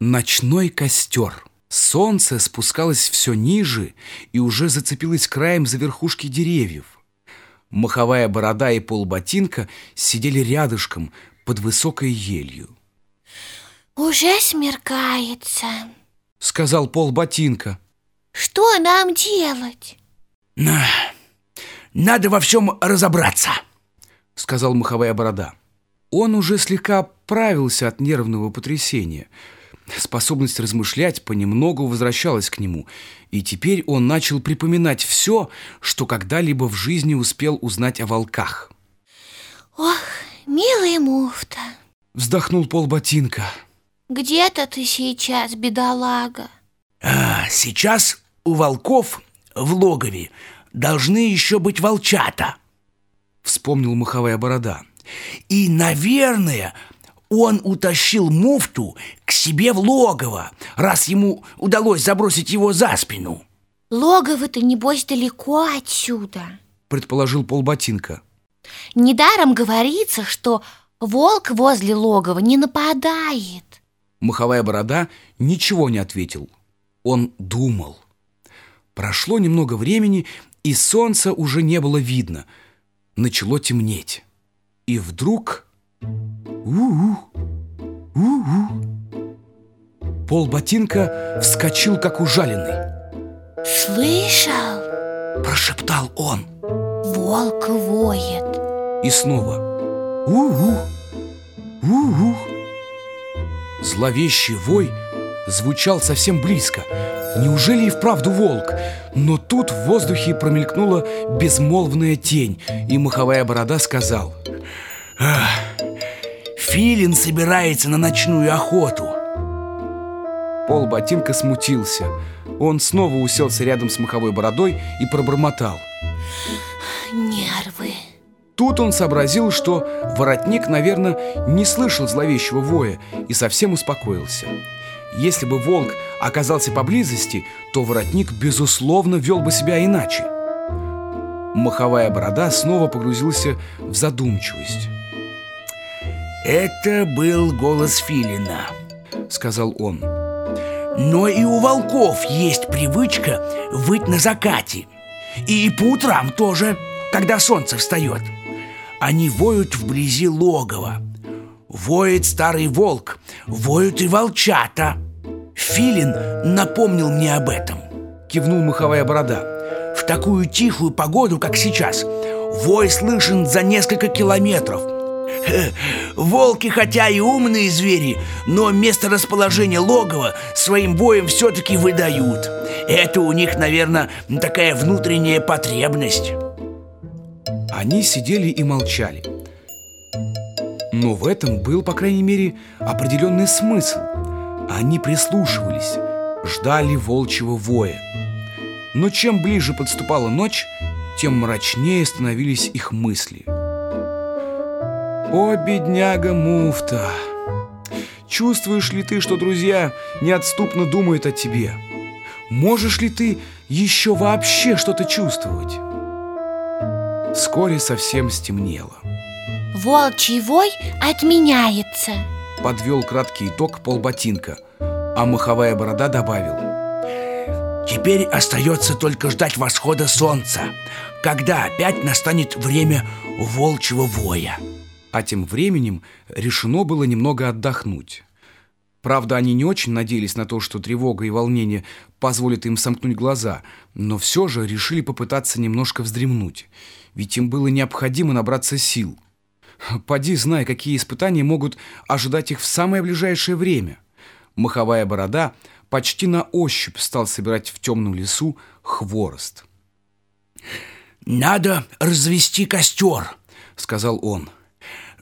Ночной костер. Солнце спускалось все ниже и уже зацепилось краем за верхушки деревьев. Маховая борода и полботинка сидели рядышком под высокой елью. Уже смеркается, Сказал полботинка. Что нам делать? Надо во всем разобраться. Сказал маховая борода. Он уже слегка оправился от нервного потрясения – Способность размышлять понемногу возвращалась к нему, и теперь он начал припоминать все, что когда-либо в жизни успел узнать о волках. Ох, милый муфта, Вздохнул полботинка. где-то ты сейчас, бедолага. А, сейчас у волков в логове должны еще быть волчата. Вспомнил маховая борода. И, наверное, он утащил муфту к себе в логово, раз ему удалось забросить его за спину. Логово-то, небось, далеко отсюда. Предположил полботинка. Недаром говорится, что волк возле логова не нападает. Маховая борода ничего не ответил. Он думал. Прошло немного времени, и солнца уже не было видно. Начало темнеть. И вдруг... У-у! У-у! Пол ботинка вскочил, как ужаленный. Слышал? Прошептал он. Волк воет. И снова У-у! У-у! Зловещий вой звучал совсем близко. Неужели и вправду волк? Но тут в воздухе промелькнула безмолвная тень, и маховая борода сказал Филин собирается на ночную охоту. Пол ботинка смутился. Он снова уселся рядом с маховой бородой и пробормотал. Нервы. Тут он сообразил, что воротник, наверное, не слышал зловещего воя и совсем успокоился. Если бы волк оказался поблизости, то воротник, безусловно, вел бы себя иначе. Маховая борода снова погрузился в задумчивость. Это был голос Филина, Сказал он. Но и у волков есть привычка выть на закате. И по утрам тоже, когда солнце встает. Они воют вблизи логова. Воет старый волк, воют и волчата. Филин напомнил мне об этом. Кивнул маховая борода. В такую тихую погоду, как сейчас, вой слышен за несколько километров. Волки, хотя и умные звери, но место расположения логова своим воем все-таки выдают. Это у них, наверное, такая внутренняя потребность. Они сидели и молчали. Но в этом был, по крайней мере, определенный смысл. Они прислушивались, ждали волчьего воя. Но чем ближе подступала ночь, тем мрачнее становились их мысли. О, бедняга муфта! Чувствуешь ли ты, что друзья неотступно думают о тебе? Можешь ли ты еще вообще что-то чувствовать? Вскоре совсем стемнело. Волчий вой отменяется. Подвел краткий итог полботинка, а маховая борода добавил. Теперь остается только ждать восхода солнца, когда опять настанет время волчьего воя. А тем временем решено было немного отдохнуть. Правда, они не очень надеялись на то, что тревога и волнение позволят им сомкнуть глаза, но все же решили попытаться немножко вздремнуть, ведь им было необходимо набраться сил. Поди знай, какие испытания могут ожидать их в самое ближайшее время. Маховая борода почти на ощупь стал собирать в темном лесу хворост. «Надо развести костер», — сказал он.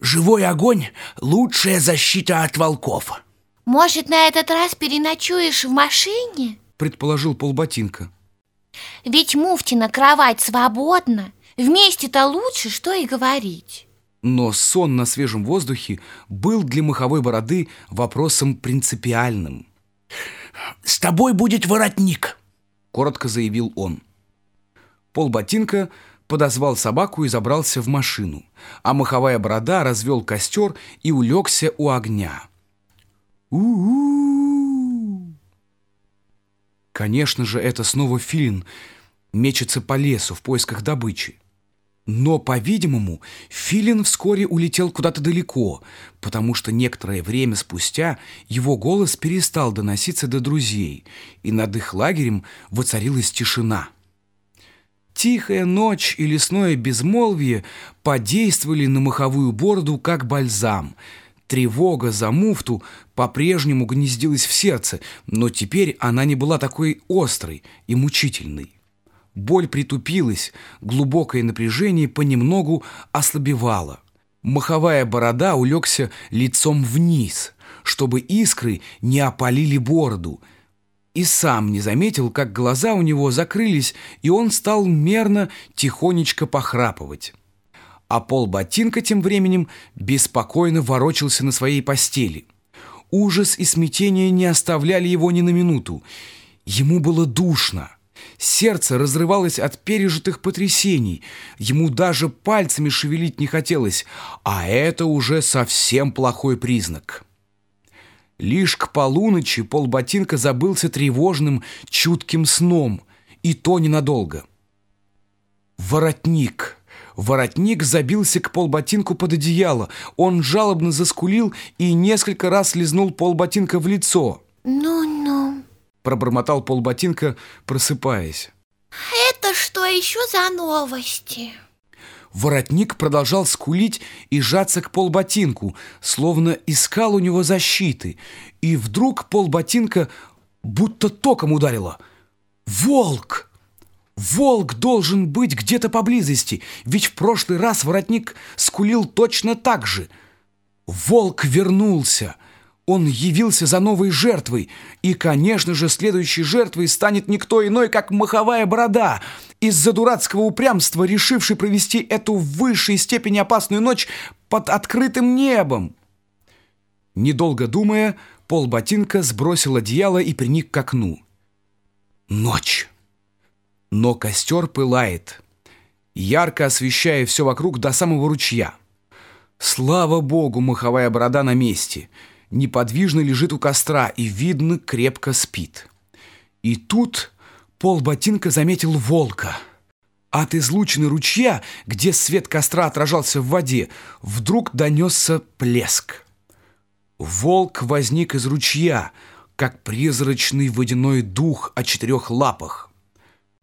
«Живой огонь — лучшая защита от волков». Может, на этот раз переночуешь в машине? Предположил полботинка. Ведь муфтина кровать свободна. Вместе-то лучше, что и говорить. Но сон на свежем воздухе был для маховой бороды вопросом принципиальным. «С тобой будет воротник», — коротко заявил он. Полботинка подозвал собаку и забрался в машину, а маховая борода развел костер и улегся у огня. У-у-у! Конечно же, это снова филин мечется по лесу в поисках добычи. Но, по-видимому, Филин вскоре улетел куда-то далеко, потому что некоторое время спустя его голос перестал доноситься до друзей, и над их лагерем воцарилась тишина. Тихая ночь и лесное безмолвие подействовали на маховую бороду, как бальзам. Тревога за муфту по-прежнему гнездилась в сердце, но теперь она не была такой острой и мучительной. Боль притупилась, глубокое напряжение понемногу ослабевало. Маховая борода улегся лицом вниз, чтобы искры не опалили бороду. И сам не заметил, как глаза у него закрылись, и он стал мерно, тихонечко похрапывать. А пол ботинка тем временем беспокойно ворочался на своей постели. Ужас и смятение не оставляли его ни на минуту. Ему было душно. Сердце разрывалось от пережитых потрясений. Ему даже пальцами шевелить не хотелось, а это уже совсем плохой признак. Лишь к полуночи полботинка забылся тревожным, чутким сном, и то ненадолго. Воротник. Воротник забился к полботинку под одеяло. Он жалобно заскулил и несколько раз лизнул полботинка в лицо. Ну-ну, пробормотал полботинка, просыпаясь. это что еще за новости? Воротник продолжал скулить и сжаться к полботинку, словно искал у него защиты. И вдруг полботинка будто током ударило. «Волк!» Волк должен быть где-то поблизости, ведь в прошлый раз воротник скулил точно так же. Волк вернулся. Он явился за новой жертвой, и, конечно же, следующей жертвой станет никто иной, как маховая борода, из-за дурацкого упрямства, решивший провести эту в высшей степени опасную ночь под открытым небом. Недолго думая, Пол Ботинка сбросил одеяло и приник к окну. Ночь. Но костер пылает, ярко освещая все вокруг до самого ручья. Слава богу, маховая борода на месте — неподвижно лежит у костра и, видно, крепко спит. И тут пол ботинка заметил волка. От излучины ручья, где свет костра отражался в воде, вдруг донесся плеск. Волк возник из ручья, как призрачный водяной дух о четырех лапах.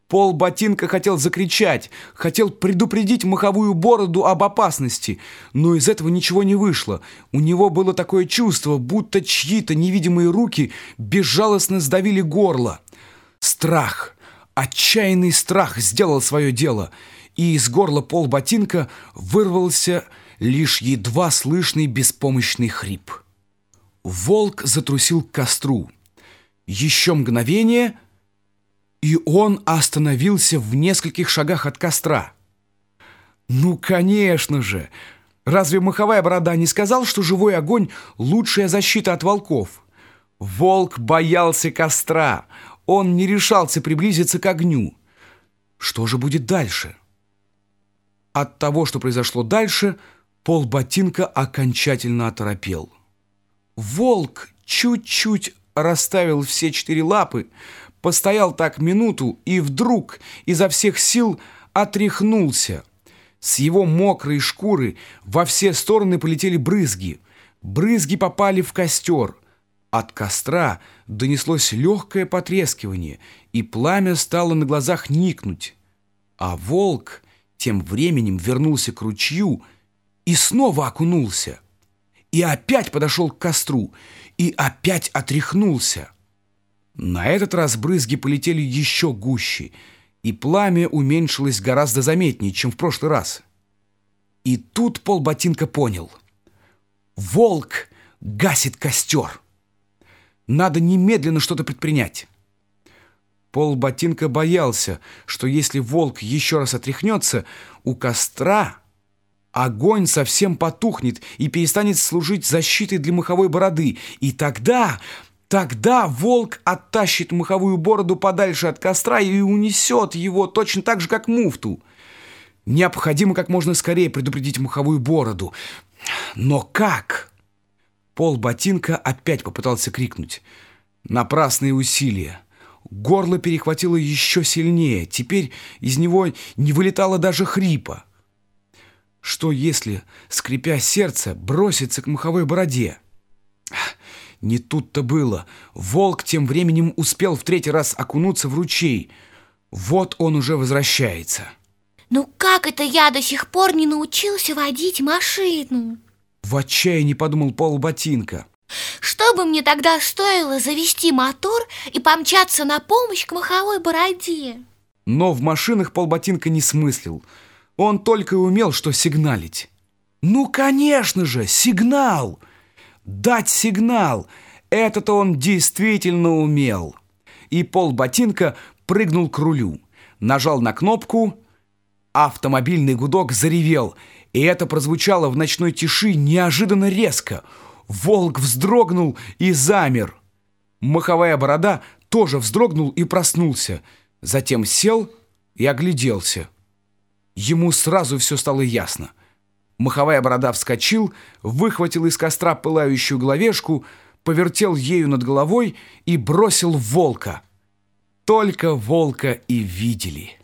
Пол ботинка хотел закричать, хотел предупредить маховую бороду об опасности, но из этого ничего не вышло. У него было такое чувство, будто чьи-то невидимые руки безжалостно сдавили горло. Страх, отчаянный страх сделал свое дело, и из горла пол ботинка вырвался лишь едва слышный беспомощный хрип. Волк затрусил к костру. Еще мгновение — и он остановился в нескольких шагах от костра. Ну, конечно же! Разве маховая борода не сказал, что живой огонь — лучшая защита от волков? Волк боялся костра. Он не решался приблизиться к огню. Что же будет дальше? От того, что произошло дальше, пол ботинка окончательно оторопел. Волк чуть-чуть расставил все четыре лапы, Постоял так минуту и вдруг изо всех сил отряхнулся. С его мокрой шкуры во все стороны полетели брызги. Брызги попали в костер. От костра донеслось легкое потрескивание, и пламя стало на глазах никнуть. А волк тем временем вернулся к ручью и снова окунулся. И опять подошел к костру, и опять отряхнулся. На этот раз брызги полетели еще гуще, и пламя уменьшилось гораздо заметнее, чем в прошлый раз. И тут полботинка понял. Волк гасит костер. Надо немедленно что-то предпринять. Полботинка боялся, что если волк еще раз отряхнется, у костра огонь совсем потухнет и перестанет служить защитой для маховой бороды, и тогда Тогда волк оттащит маховую бороду подальше от костра и унесет его точно так же, как муфту. Необходимо как можно скорее предупредить маховую бороду. Но как? Пол ботинка опять попытался крикнуть. Напрасные усилия. Горло перехватило еще сильнее. Теперь из него не вылетало даже хрипа. Что если, скрипя сердце, броситься к маховой бороде? Не тут-то было. Волк тем временем успел в третий раз окунуться в ручей. Вот он уже возвращается. Ну как это я до сих пор не научился водить машину? В отчаянии подумал Пол Ботинка. Что бы мне тогда стоило завести мотор и помчаться на помощь к маховой бороде? Но в машинах полботинка не смыслил. Он только и умел, что сигналить. Ну, конечно же, сигнал! Дать сигнал! Это-то он действительно умел. И полботинка прыгнул к рулю, нажал на кнопку, автомобильный гудок заревел, и это прозвучало в ночной тиши неожиданно резко — Волк вздрогнул и замер. Маховая борода тоже вздрогнул и проснулся. Затем сел и огляделся. Ему сразу все стало ясно. Маховая борода вскочил, выхватил из костра пылающую головешку, повертел ею над головой и бросил волка. Только волка и видели.